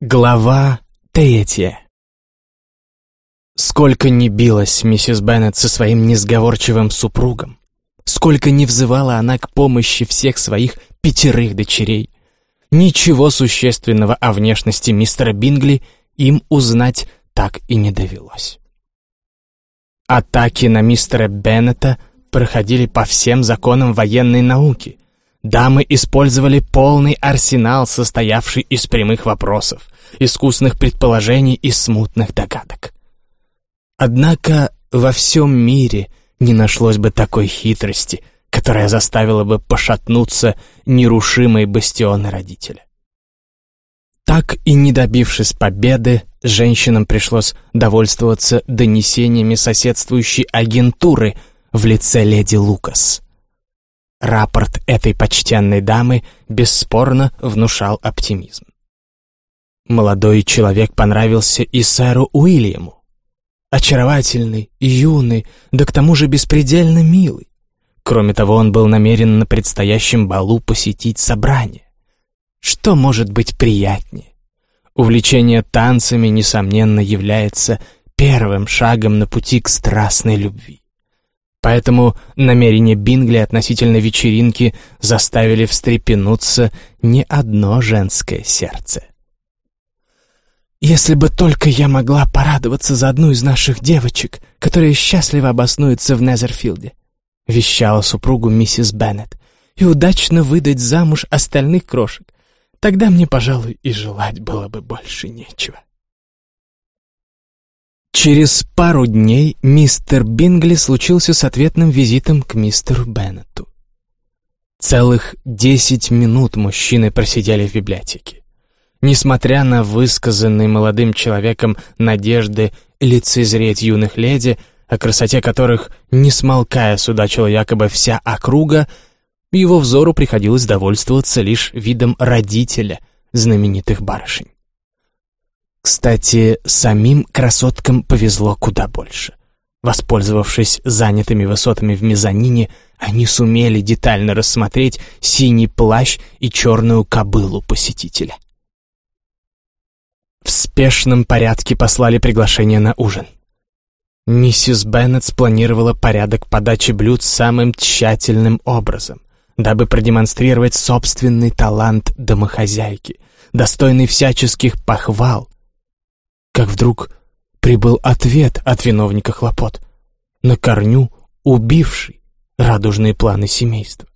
Глава третья Сколько ни билась миссис Беннет со своим несговорчивым супругом, сколько ни взывала она к помощи всех своих пятерых дочерей, ничего существенного о внешности мистера Бингли им узнать так и не довелось. Атаки на мистера Беннета проходили по всем законам военной науки — Дамы использовали полный арсенал, состоявший из прямых вопросов, искусных предположений и смутных догадок. Однако во всем мире не нашлось бы такой хитрости, которая заставила бы пошатнуться нерушимые бастионы родителя. Так и не добившись победы, женщинам пришлось довольствоваться донесениями соседствующей агентуры в лице леди Лукас. Рапорт этой почтенной дамы бесспорно внушал оптимизм. Молодой человек понравился и сэру Уильяму. Очаровательный, юный, да к тому же беспредельно милый. Кроме того, он был намерен на предстоящем балу посетить собрание. Что может быть приятнее? Увлечение танцами, несомненно, является первым шагом на пути к страстной любви. Поэтому намерения Бингли относительно вечеринки заставили встрепенуться не одно женское сердце. «Если бы только я могла порадоваться за одну из наших девочек, которая счастливо обоснуется в Незерфилде», вещала супругу миссис Беннет, «и удачно выдать замуж остальных крошек, тогда мне, пожалуй, и желать было бы больше нечего». Через пару дней мистер Бингли случился с ответным визитом к мистеру Беннету. Целых десять минут мужчины просидели в библиотеке. Несмотря на высказанные молодым человеком надежды лицезреть юных леди, о красоте которых, не смолкая, судачила якобы вся округа, его взору приходилось довольствоваться лишь видом родителя знаменитых барышень. Кстати, самим красоткам повезло куда больше. Воспользовавшись занятыми высотами в мезонине, они сумели детально рассмотреть синий плащ и черную кобылу посетителя. В спешном порядке послали приглашение на ужин. Миссис Беннет спланировала порядок подачи блюд самым тщательным образом, дабы продемонстрировать собственный талант домохозяйки, достойный всяческих похвал, как вдруг прибыл ответ от виновника хлопот, на корню убивший радужные планы семейства.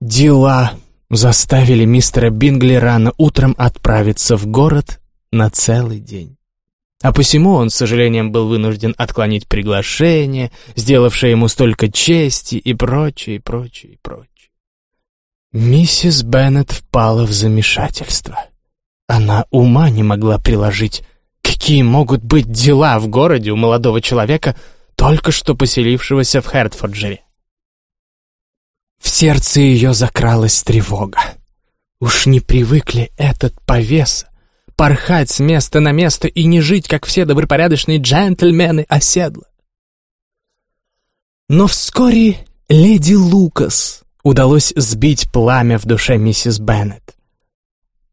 Дела заставили мистера Бингли рано утром отправиться в город на целый день. А посему он, с сожалением, был вынужден отклонить приглашение, сделавшее ему столько чести и прочее, и прочее, и прочее. Миссис Беннет впала в замешательство. Она ума не могла приложить, какие могут быть дела в городе у молодого человека, только что поселившегося в Хертфорджере. В сердце ее закралась тревога. Уж не привыкли этот повес порхать с места на место и не жить, как все добропорядочные джентльмены оседла. Но вскоре леди Лукас удалось сбить пламя в душе миссис Беннет.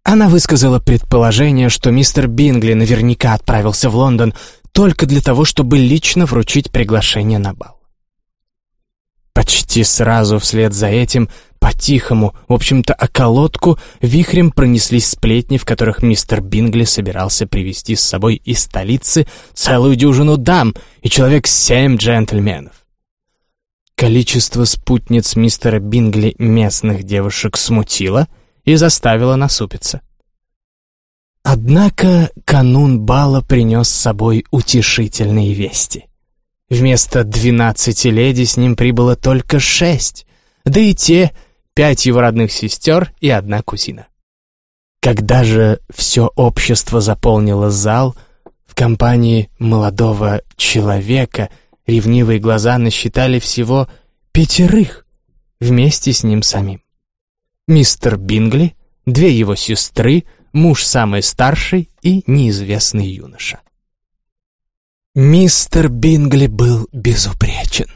Она высказала предположение, что мистер Бингли наверняка отправился в Лондон только для того, чтобы лично вручить приглашение на бал. Почти сразу вслед за этим, по-тихому, в общем-то, околотку, вихрем пронеслись сплетни, в которых мистер Бингли собирался привести с собой из столицы целую дюжину дам и человек семь джентльменов. Количество спутниц мистера Бингли местных девушек смутило — и заставила насупиться. Однако канун бала принес с собой утешительные вести. Вместо двенадцати леди с ним прибыло только шесть, да и те пять его родных сестер и одна кузина. Когда же все общество заполнило зал, в компании молодого человека ревнивые глаза насчитали всего пятерых вместе с ним самим мистер Бингли, две его сестры, муж самый старший и неизвестный юноша. Мистер Бингли был безупречен.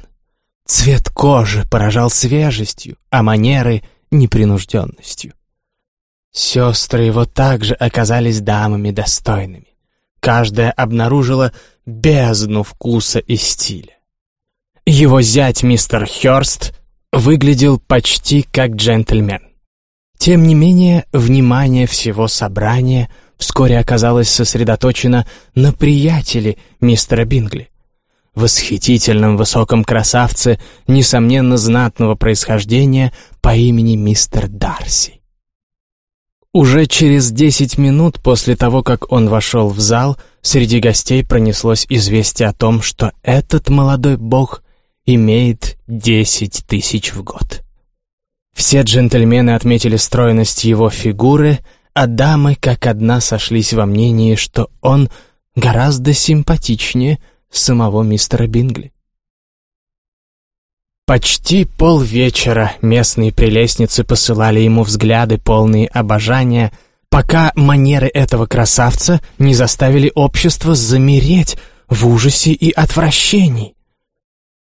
Цвет кожи поражал свежестью, а манеры — непринужденностью. Сестры его также оказались дамами достойными. Каждая обнаружила бездну вкуса и стиля. Его зять мистер Хёрст выглядел почти как джентльмен. Тем не менее, внимание всего собрания вскоре оказалось сосредоточено на приятеле мистера Бингли, восхитительном высоком красавце, несомненно знатного происхождения по имени мистер Дарси. Уже через десять минут после того, как он вошел в зал, среди гостей пронеслось известие о том, что этот молодой бог имеет десять тысяч в год. Все джентльмены отметили стройность его фигуры, а дамы как одна сошлись во мнении, что он гораздо симпатичнее самого мистера Бингли. Почти полвечера местные прелестницы посылали ему взгляды, полные обожания, пока манеры этого красавца не заставили общество замереть в ужасе и отвращении.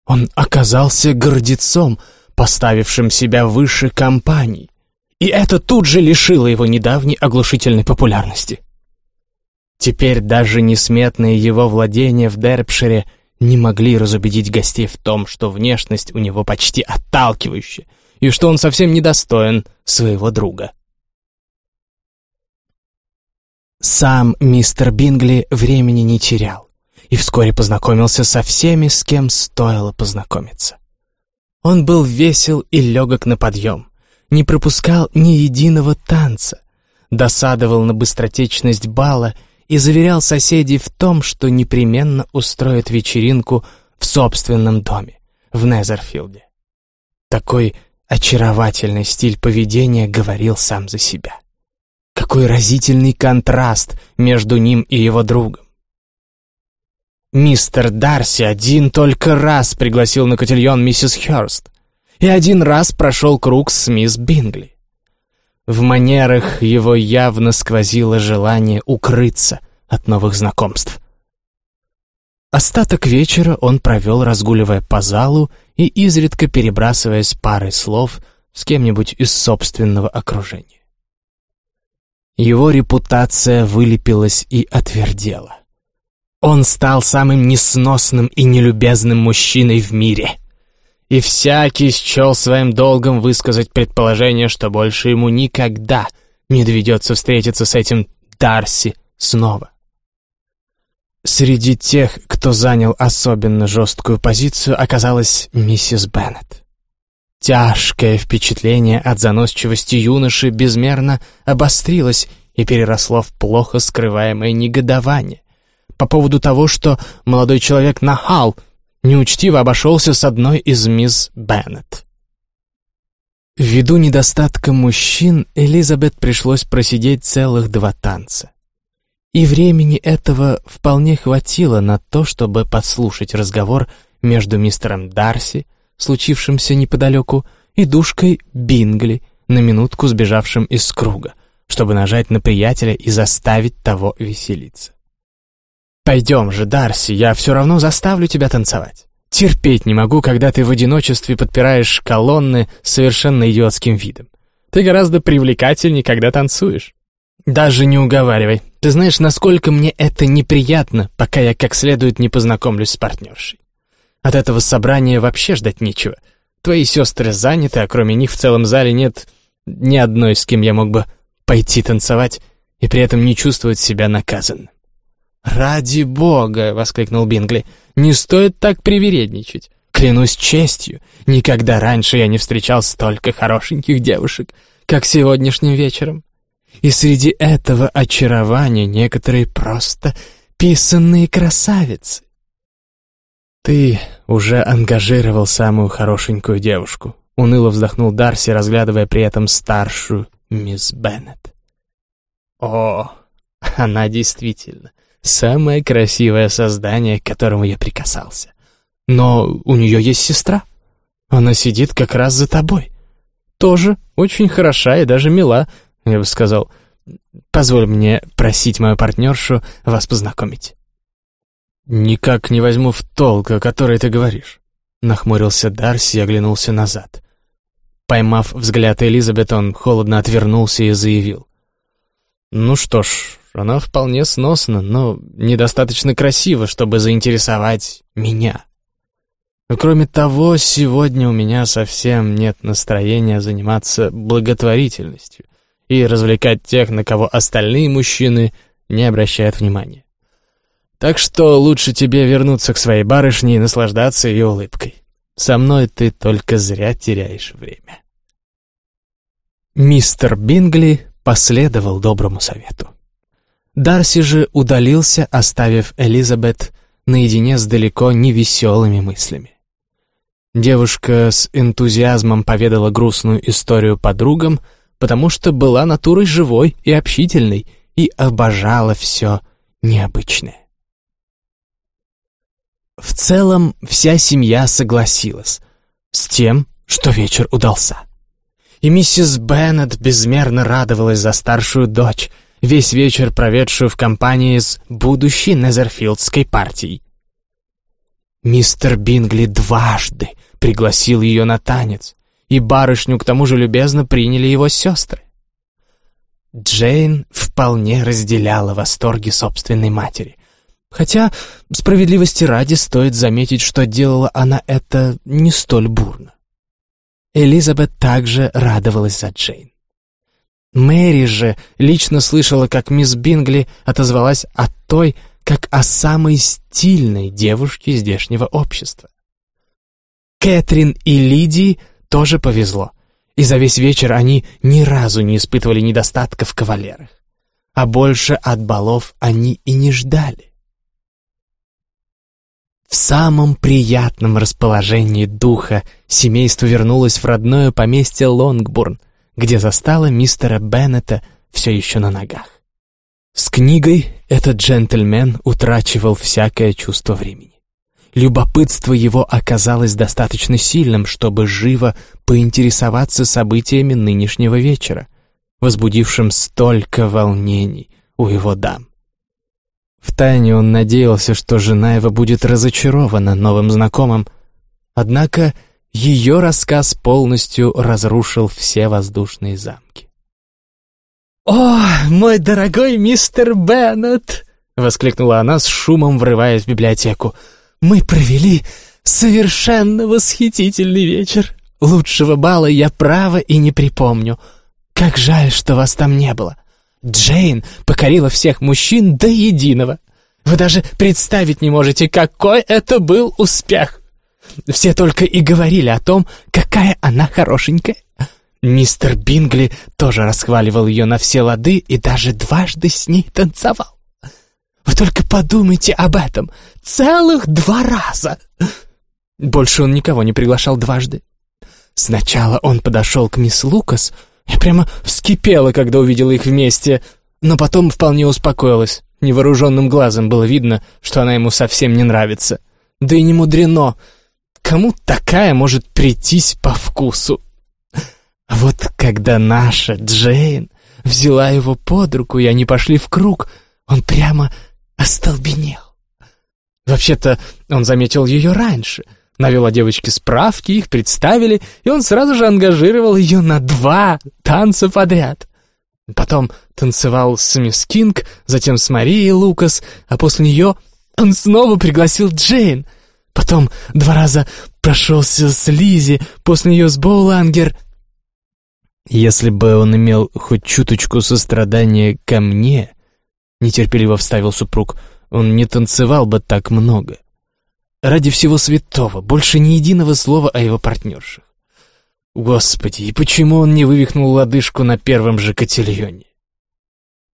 Он оказался гордецом, поставившим себя выше компаний, и это тут же лишило его недавней оглушительной популярности. Теперь даже несметные его владения в Дерпшире — не могли разубедить гостей в том, что внешность у него почти отталкивающая, и что он совсем недостоин своего друга. Сам мистер Бингли времени не терял и вскоре познакомился со всеми, с кем стоило познакомиться. Он был весел и легок на подъем, не пропускал ни единого танца, досадовал на быстротечность бала и заверял соседей в том, что непременно устроит вечеринку в собственном доме, в Незерфилде. Такой очаровательный стиль поведения говорил сам за себя. Какой разительный контраст между ним и его другом. Мистер Дарси один только раз пригласил на котельон миссис Хёрст и один раз прошел круг с мисс Бингли. В манерах его явно сквозило желание укрыться от новых знакомств. Остаток вечера он провел, разгуливая по залу и изредка перебрасываясь парой слов с кем-нибудь из собственного окружения. Его репутация вылепилась и отвердела. Он стал самым несносным и нелюбезным мужчиной в мире — и всякий счел своим долгом высказать предположение, что больше ему никогда не доведется встретиться с этим Дарси снова. Среди тех, кто занял особенно жесткую позицию, оказалась миссис Беннет. Тяжкое впечатление от заносчивости юноши безмерно обострилось и переросло в плохо скрываемое негодование по поводу того, что молодой человек нахал — неучтиво обошелся с одной из мисс Беннет. Ввиду недостатка мужчин Элизабет пришлось просидеть целых два танца. И времени этого вполне хватило на то, чтобы подслушать разговор между мистером Дарси, случившимся неподалеку, и душкой Бингли, на минутку сбежавшим из круга, чтобы нажать на приятеля и заставить того веселиться. «Пойдем же, Дарси, я все равно заставлю тебя танцевать. Терпеть не могу, когда ты в одиночестве подпираешь колонны совершенно идиотским видом. Ты гораздо привлекательнее, когда танцуешь». «Даже не уговаривай. Ты знаешь, насколько мне это неприятно, пока я как следует не познакомлюсь с партнершей. От этого собрания вообще ждать нечего. Твои сестры заняты, а кроме них в целом зале нет ни одной, с кем я мог бы пойти танцевать и при этом не чувствовать себя наказанным. «Ради бога!» — воскликнул Бингли. «Не стоит так привередничать. Клянусь честью, никогда раньше я не встречал столько хорошеньких девушек, как сегодняшним вечером. И среди этого очарования некоторые просто писанные красавицы». «Ты уже ангажировал самую хорошенькую девушку», — уныло вздохнул Дарси, разглядывая при этом старшую мисс Беннет. «О, она действительно Самое красивое создание, к которому я прикасался. Но у нее есть сестра. Она сидит как раз за тобой. Тоже очень хороша и даже мила, я бы сказал. Позволь мне просить мою партнершу вас познакомить. «Никак не возьму в толк, о которой ты говоришь», — нахмурился Дарси и оглянулся назад. Поймав взгляд Элизабет, он холодно отвернулся и заявил. Ну что ж, она вполне сносна, но недостаточно красива, чтобы заинтересовать меня. Кроме того, сегодня у меня совсем нет настроения заниматься благотворительностью и развлекать тех, на кого остальные мужчины не обращают внимания. Так что лучше тебе вернуться к своей барышне и наслаждаться ее улыбкой. Со мной ты только зря теряешь время. Мистер Бингли последовал доброму совету. Дарси же удалился, оставив Элизабет наедине с далеко не веселыми мыслями. Девушка с энтузиазмом поведала грустную историю подругам, потому что была натурой живой и общительной и обожала все необычное. В целом, вся семья согласилась с тем, что вечер удался. И миссис Беннет безмерно радовалась за старшую дочь, весь вечер проведшую в компании с будущей Незерфилдской партией. Мистер Бингли дважды пригласил ее на танец, и барышню к тому же любезно приняли его сестры. Джейн вполне разделяла восторги собственной матери. Хотя, справедливости ради, стоит заметить, что делала она это не столь бурно. Элизабет также радовалась за Джейн. Мэри же лично слышала, как мисс Бингли отозвалась о той, как о самой стильной девушке здешнего общества. Кэтрин и Лидии тоже повезло, и за весь вечер они ни разу не испытывали недостатка в кавалерах. А больше от балов они и не ждали. В самом приятном расположении духа семейство вернулось в родное поместье Лонгбурн, где застало мистера Беннета все еще на ногах. С книгой этот джентльмен утрачивал всякое чувство времени. Любопытство его оказалось достаточно сильным, чтобы живо поинтересоваться событиями нынешнего вечера, возбудившим столько волнений у его дам. Втайне он надеялся, что жена его будет разочарована новым знакомым, однако ее рассказ полностью разрушил все воздушные замки. «О, мой дорогой мистер Беннет!» — воскликнула она с шумом, врываясь в библиотеку — мы провели совершенно восхитительный вечер. Лучшего бала я право и не припомню. Как жаль, что вас там не было. Джейн покорила всех мужчин до единого. Вы даже представить не можете, какой это был успех. Все только и говорили о том, какая она хорошенькая. Мистер Бингли тоже расхваливал ее на все лады и даже дважды с ней танцевал. Вы только подумайте об этом. Целых два раза. Больше он никого не приглашал дважды. Сначала он подошел к мисс Лукас. Я прямо вскипела, когда увидела их вместе, но потом вполне успокоилась. Невооруженным глазом было видно, что она ему совсем не нравится. Да и не мудрено. Кому такая может прийтись по вкусу? А вот когда наша Джейн взяла его под руку, и они пошли в круг, он прямо остолбенел. Вообще-то он заметил ее раньше, навел о девочке справки, их представили, и он сразу же ангажировал ее на два танца подряд. Потом танцевал с мисс Кинг, затем с Марией Лукас, а после нее он снова пригласил Джейн. Потом два раза прошелся с Лизи, после нее с Боулангер. Если бы он имел хоть чуточку сострадания ко мне, — нетерпеливо вставил супруг, — «он не танцевал бы так много. Ради всего святого, больше ни единого слова о его партнершах. Господи, и почему он не вывихнул лодыжку на первом же котельоне?»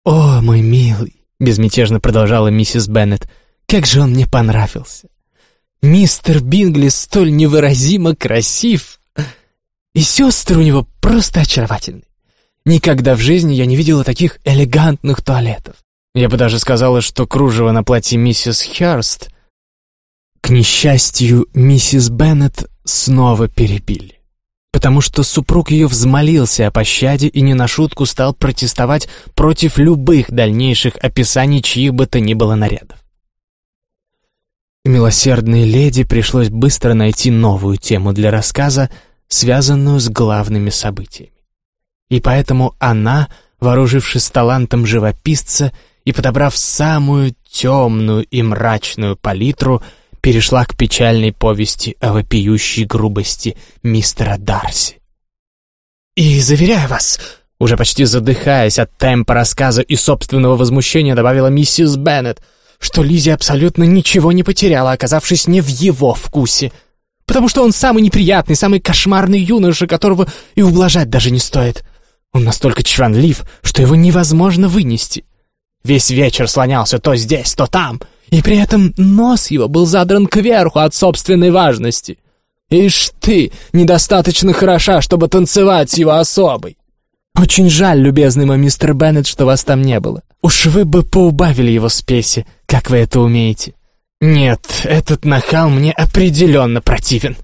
«О, мой милый!» — безмятежно продолжала миссис Беннет. «Как же он мне понравился! Мистер Бингли столь невыразимо красив! И сестры у него просто очаровательны. Никогда в жизни я не видела таких элегантных туалетов. Я бы даже сказала, что кружево на платье миссис Хёрст. К несчастью, миссис Беннет снова перебили. Потому что супруг ее взмолился о пощаде и не на шутку стал протестовать против любых дальнейших описаний чьих бы то ни было нарядов. Милосердной леди пришлось быстро найти новую тему для рассказа, связанную с главными событиями. И поэтому она вооружившись талантом живописца и подобрав самую темную и мрачную палитру, перешла к печальной повести о вопиющей грубости мистера Дарси. «И, заверяю вас, уже почти задыхаясь от темпа рассказа и собственного возмущения, добавила миссис Беннет, что Лизи абсолютно ничего не потеряла, оказавшись не в его вкусе. Потому что он самый неприятный, самый кошмарный юноша, которого и ублажать даже не стоит. Он настолько чванлив, что его невозможно вынести. Весь вечер слонялся то здесь, то там, и при этом нос его был задран кверху от собственной важности. Ишь ты, недостаточно хороша, чтобы танцевать с его особой. Очень жаль, любезный мой мистер Беннет, что вас там не было. Уж вы бы поубавили его спеси, как вы это умеете. Нет, этот нахал мне определенно противен.